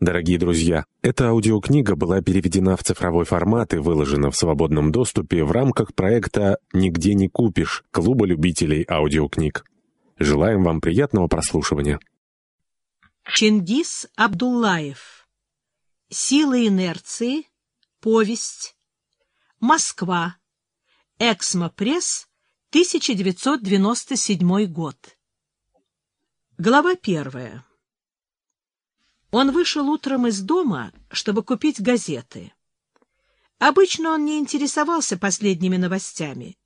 Дорогие друзья, эта аудиокнига была переведена в цифровой формат и выложена в свободном доступе в рамках проекта «Нигде не купишь» Клуба любителей аудиокниг. Желаем вам приятного прослушивания. Чингис Абдуллаев. Сила инерции. Повесть. Москва. Эксмо Пресс. 1997 год. Глава первая. Он вышел утром из дома, чтобы купить газеты. Обычно он не интересовался последними новостями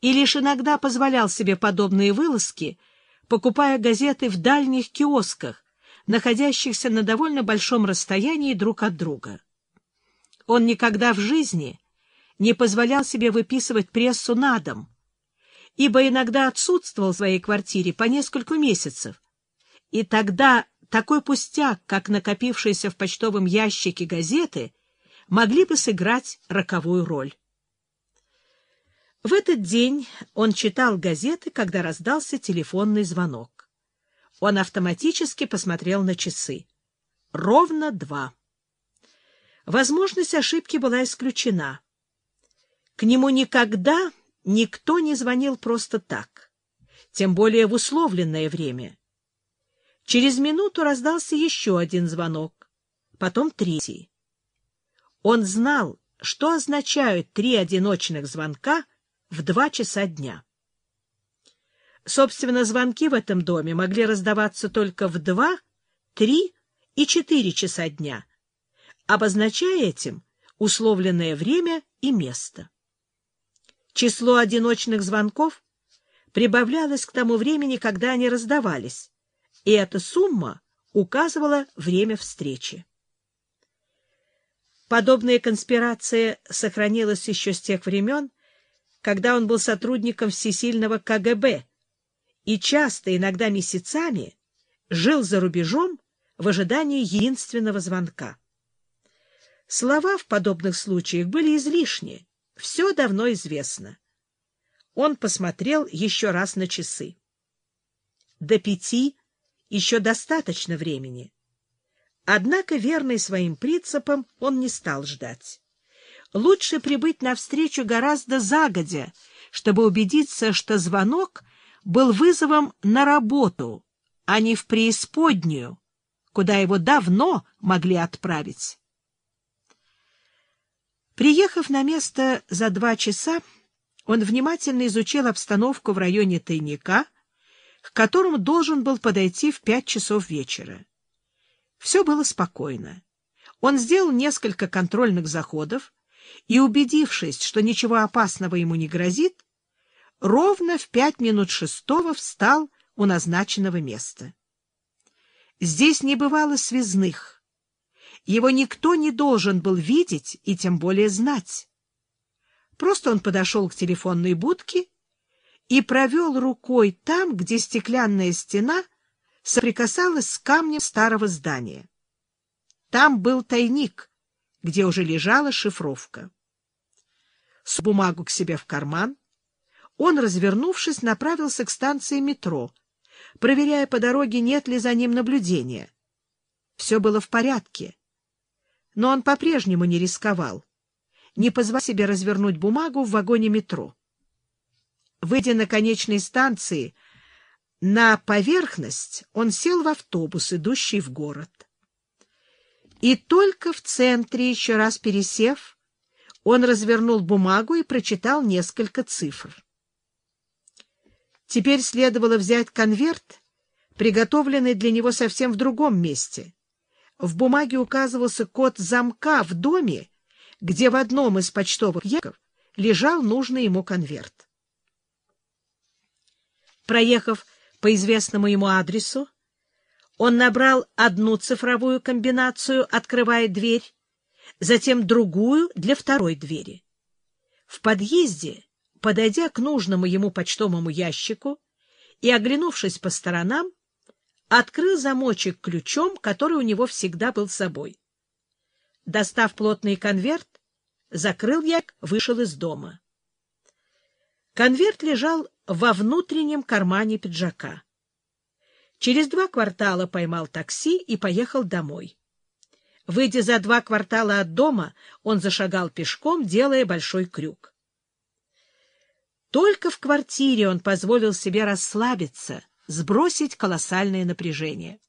и лишь иногда позволял себе подобные вылазки, покупая газеты в дальних киосках, находящихся на довольно большом расстоянии друг от друга. Он никогда в жизни не позволял себе выписывать прессу на дом, ибо иногда отсутствовал в своей квартире по несколько месяцев, и тогда такой пустяк, как накопившиеся в почтовом ящике газеты, могли бы сыграть роковую роль. В этот день он читал газеты, когда раздался телефонный звонок. Он автоматически посмотрел на часы. Ровно два. Возможность ошибки была исключена. К нему никогда никто не звонил просто так, тем более в условленное время — Через минуту раздался еще один звонок, потом третий. Он знал, что означают три одиночных звонка в два часа дня. Собственно, звонки в этом доме могли раздаваться только в два, три и четыре часа дня, обозначая этим условленное время и место. Число одиночных звонков прибавлялось к тому времени, когда они раздавались, и эта сумма указывала время встречи. Подобная конспирация сохранилась еще с тех времен, когда он был сотрудником всесильного КГБ и часто, иногда месяцами, жил за рубежом в ожидании единственного звонка. Слова в подобных случаях были излишни, все давно известно. Он посмотрел еще раз на часы. До пяти еще достаточно времени. Однако, верный своим принципам, он не стал ждать. Лучше прибыть навстречу гораздо загодя, чтобы убедиться, что звонок был вызовом на работу, а не в преисподнюю, куда его давно могли отправить. Приехав на место за два часа, он внимательно изучил обстановку в районе тайника к которому должен был подойти в пять часов вечера. Все было спокойно. Он сделал несколько контрольных заходов и, убедившись, что ничего опасного ему не грозит, ровно в пять минут шестого встал у назначенного места. Здесь не бывало связных. Его никто не должен был видеть и тем более знать. Просто он подошел к телефонной будке и провел рукой там, где стеклянная стена соприкасалась с камнем старого здания. Там был тайник, где уже лежала шифровка. С бумагу к себе в карман, он, развернувшись, направился к станции метро, проверяя по дороге, нет ли за ним наблюдения. Все было в порядке. Но он по-прежнему не рисковал, не позвал себе развернуть бумагу в вагоне метро. Выйдя на конечной станции на поверхность, он сел в автобус, идущий в город. И только в центре, еще раз пересев, он развернул бумагу и прочитал несколько цифр. Теперь следовало взять конверт, приготовленный для него совсем в другом месте. В бумаге указывался код замка в доме, где в одном из почтовых ящиков лежал нужный ему конверт. Проехав по известному ему адресу, он набрал одну цифровую комбинацию, открывая дверь, затем другую для второй двери. В подъезде, подойдя к нужному ему почтовому ящику и оглянувшись по сторонам, открыл замочек ключом, который у него всегда был с собой. Достав плотный конверт, закрыл як, вышел из дома. Конверт лежал во внутреннем кармане пиджака. Через два квартала поймал такси и поехал домой. Выйдя за два квартала от дома, он зашагал пешком, делая большой крюк. Только в квартире он позволил себе расслабиться, сбросить колоссальное напряжение.